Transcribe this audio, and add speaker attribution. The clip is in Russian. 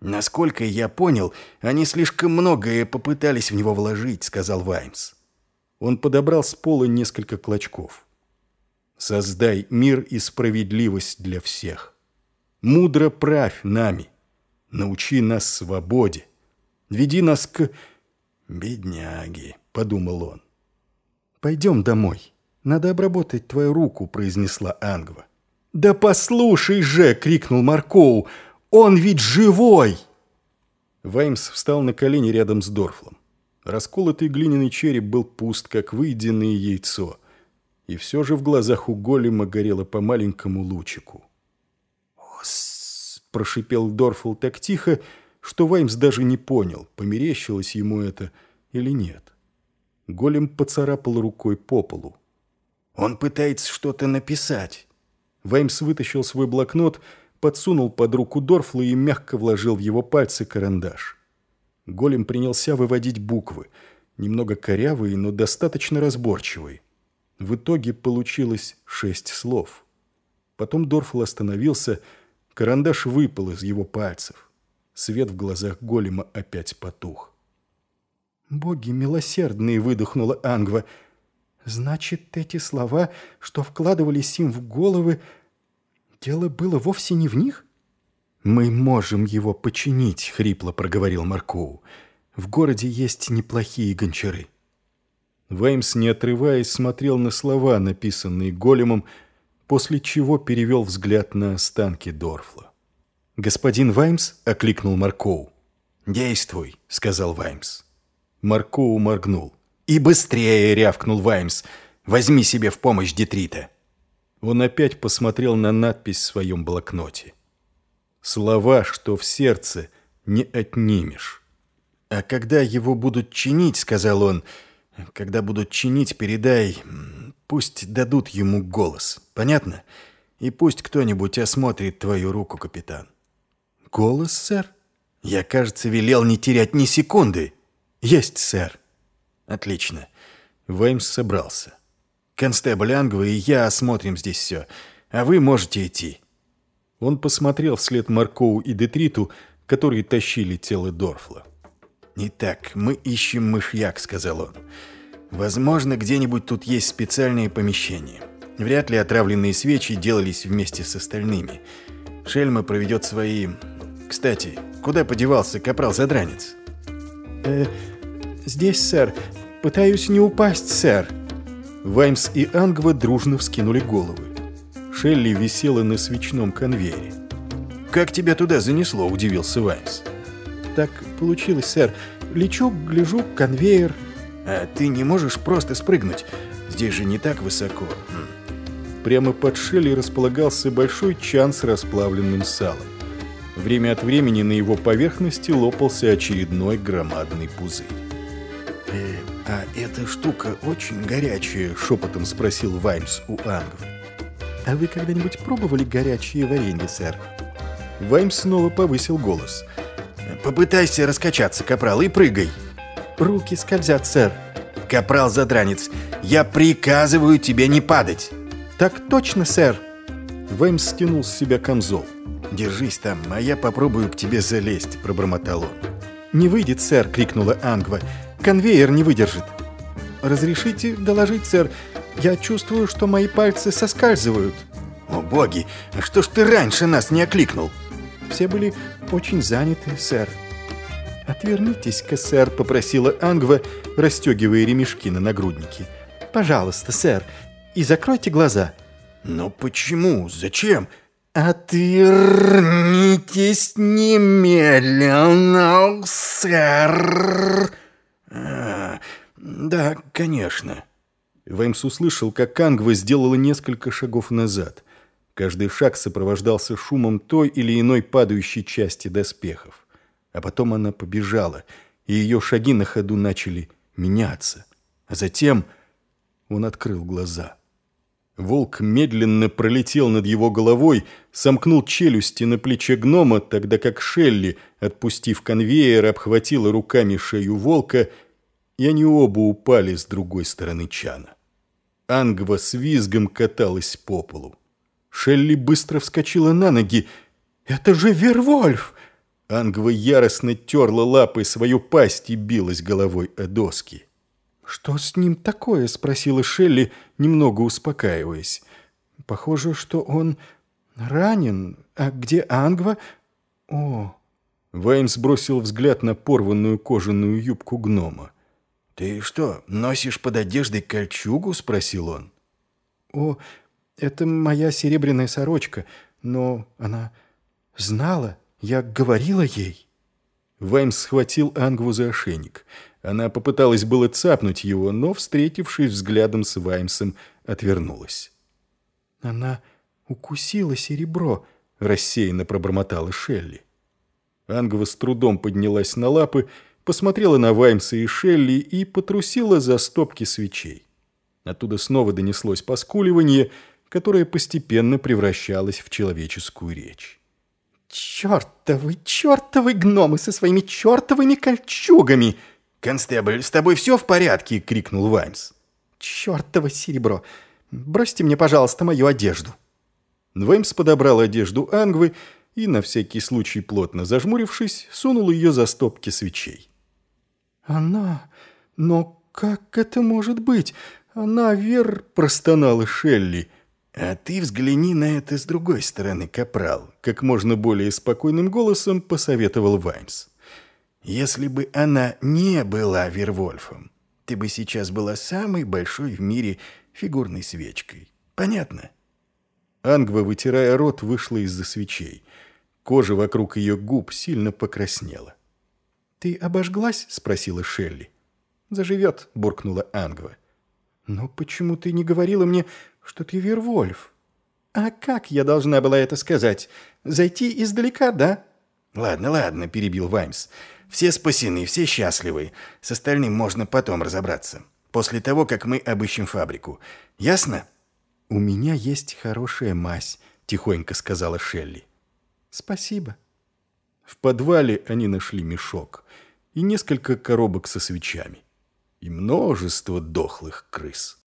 Speaker 1: «Насколько я понял, они слишком многое попытались в него вложить», — сказал Ваймс.
Speaker 2: Он подобрал с пола несколько клочков. «Создай мир и справедливость для всех. Мудро правь нами. Научи нас свободе. Веди нас к...»
Speaker 1: «Бедняги», — подумал он.
Speaker 2: «Пойдем домой. Надо обработать твою руку», — произнесла Ангва. «Да послушай же!» — крикнул Маркоу. «Он ведь живой!» Ваймс встал на колени рядом с Дорфлом. Расколотый глиняный череп был пуст, как выеденное яйцо. И все же в глазах у голема горело по маленькому лучику. «Ос!» — прошипел Дорфл так тихо, что Ваймс даже не понял, померещилось ему это или нет. Голем поцарапал рукой по полу.
Speaker 1: «Он пытается что-то написать».
Speaker 2: Ваймс вытащил свой блокнот, подсунул под руку Дорфла и мягко вложил в его пальцы карандаш. Голем принялся выводить буквы, немного корявые, но достаточно разборчивые. В итоге получилось шесть слов. Потом Дорфл остановился, карандаш выпал из его пальцев. Свет в глазах голема опять потух. «Боги милосердные!» — выдохнула Ангва. «Значит, эти слова, что вкладывались им в головы, дело было вовсе не в них?» «Мы можем его починить», — хрипло проговорил Маркоу. «В городе есть неплохие гончары». Ваймс, не отрываясь, смотрел на слова, написанные големом, после чего перевел взгляд на останки Дорфла. «Господин Ваймс?» — окликнул Маркоу.
Speaker 1: «Действуй», — сказал Ваймс.
Speaker 2: Маркоу моргнул.
Speaker 1: «И быстрее!» — рявкнул Ваймс. «Возьми себе в помощь Детрита!»
Speaker 2: Он опять посмотрел на надпись в своем блокноте. Слова, что в сердце, не отнимешь.
Speaker 1: «А когда его будут чинить, — сказал он, — когда будут чинить, передай, пусть дадут ему голос, понятно? И пусть кто-нибудь осмотрит твою руку, капитан».
Speaker 2: «Голос, сэр?»
Speaker 1: «Я, кажется, велел не терять ни секунды».
Speaker 2: «Есть, сэр».
Speaker 1: «Отлично». Ваймс собрался. «Констебль Ангва и я осмотрим здесь все, а вы можете идти».
Speaker 2: Он посмотрел вслед Маркоу и Детриту, которые тащили тело Дорфла.
Speaker 1: «Итак, мы ищем мышьяк», — сказал он. «Возможно, где-нибудь тут есть специальные помещения. Вряд ли отравленные свечи делались вместе с остальными. Шельма проведет свои... Кстати, куда подевался капрал-задранец?»
Speaker 2: «Э, здесь, сэр. Пытаюсь не упасть, сэр». Ваймс и Ангва дружно вскинули головы. Шелли висела на свечном конвейере.
Speaker 1: «Как тебя туда занесло?» – удивился Ваймс.
Speaker 2: «Так получилось, сэр. Лечу, гляжу, конвейер».
Speaker 1: «А ты не можешь просто спрыгнуть? Здесь же не так высоко». Хм.
Speaker 2: Прямо под Шелли располагался большой чан с расплавленным салом. Время от времени на его поверхности лопался очередной громадный пузырь.
Speaker 1: «Э, «А эта штука очень горячая?» – шепотом спросил Ваймс у Ангвы.
Speaker 2: «А вы когда-нибудь пробовали горячее варенье, сэр?» Ваймс снова повысил голос.
Speaker 1: «Попытайся раскачаться, капрал, и прыгай!»
Speaker 2: «Руки скользят, сэр!»
Speaker 1: «Капрал-задранец, я приказываю тебе не падать!»
Speaker 2: «Так точно, сэр!» Ваймс стянул с себя камзол.
Speaker 1: «Держись там, а я попробую к тебе залезть», — пробормотал он.
Speaker 2: «Не выйдет, сэр!» — крикнула Ангва. «Конвейер не выдержит!» «Разрешите доложить, сэр? Я чувствую, что мои пальцы соскальзывают».
Speaker 1: «О, боги! А что ж ты раньше нас не окликнул?»
Speaker 2: «Все были очень заняты, сэр». «Отвернитесь-ка, сэр», — попросила Ангва, расстегивая ремешки на нагруднике. «Пожалуйста, сэр, и закройте глаза».
Speaker 1: «Но почему? Зачем?»
Speaker 2: «Отвернитесь немедленно, сэр!»
Speaker 1: «Да, конечно».
Speaker 2: Ваймс услышал, как Ангва сделала несколько шагов назад. Каждый шаг сопровождался шумом той или иной падающей части доспехов. А потом она побежала, и ее шаги на ходу начали меняться. А затем он открыл глаза. Волк медленно пролетел над его головой, сомкнул челюсти на плече гнома, тогда как Шелли, отпустив конвейер, обхватила руками шею волка, и они оба упали с другой стороны чана. Ангва с визгом каталась по полу. Шелли быстро вскочила на ноги. «Это же Вервольф!» Ангва яростно терла лапой свою пасть и билась головой о доски. «Что с ним такое?» – спросила Шелли, немного успокаиваясь. «Похоже, что он ранен. А где Ангва? О!» Ваймс бросил взгляд на порванную кожаную юбку гнома.
Speaker 1: «Ты что, носишь под одеждой кольчугу?» – спросил он.
Speaker 2: «О, это моя серебряная сорочка, но она знала, я говорила ей». Ваймс схватил Ангву за ошейник – она попыталась было цапнуть его, но, встретившись взглядом с Ваймсом, отвернулась. «Она укусила серебро», — рассеянно пробормотала Шелли. Ангва с трудом поднялась на лапы, посмотрела на Ваймса и Шелли и потрусила за стопки свечей. Оттуда снова донеслось поскуливание, которое постепенно превращалось в человеческую речь. «Чертовы, чертовы гномы со своими чертовыми кольчугами!»
Speaker 1: «Констебль, с тобой все в порядке?» — крикнул Ваймс.
Speaker 2: «Чертово серебро! Бросьте мне, пожалуйста, мою одежду!» Ваймс подобрал одежду Ангвы и, на всякий случай плотно зажмурившись, сунул ее за стопки свечей. «Она... Но как это может быть? Она вер...» — простонала Шелли.
Speaker 1: «А ты взгляни на это с другой стороны, капрал», —
Speaker 2: как можно более спокойным голосом посоветовал Ваймс.
Speaker 1: Если бы она не была Вервольфом, ты бы сейчас была самой большой в мире фигурной свечкой. Понятно?»
Speaker 2: Ангва, вытирая рот, вышла из-за свечей. Кожа вокруг ее губ сильно покраснела. «Ты обожглась?» — спросила Шелли. «Заживет», — буркнула Ангва. «Но почему ты не говорила мне, что ты Вервольф?» «А как я должна была это сказать? Зайти издалека, да?»
Speaker 1: «Ладно, ладно», — перебил Ваймс. Все спасены, все счастливы. С остальным можно потом разобраться. После того, как мы обыщем фабрику. Ясно?»
Speaker 2: «У меня есть хорошая мазь», — тихонько сказала Шелли. «Спасибо». В подвале они нашли мешок и несколько коробок со свечами и множество дохлых крыс.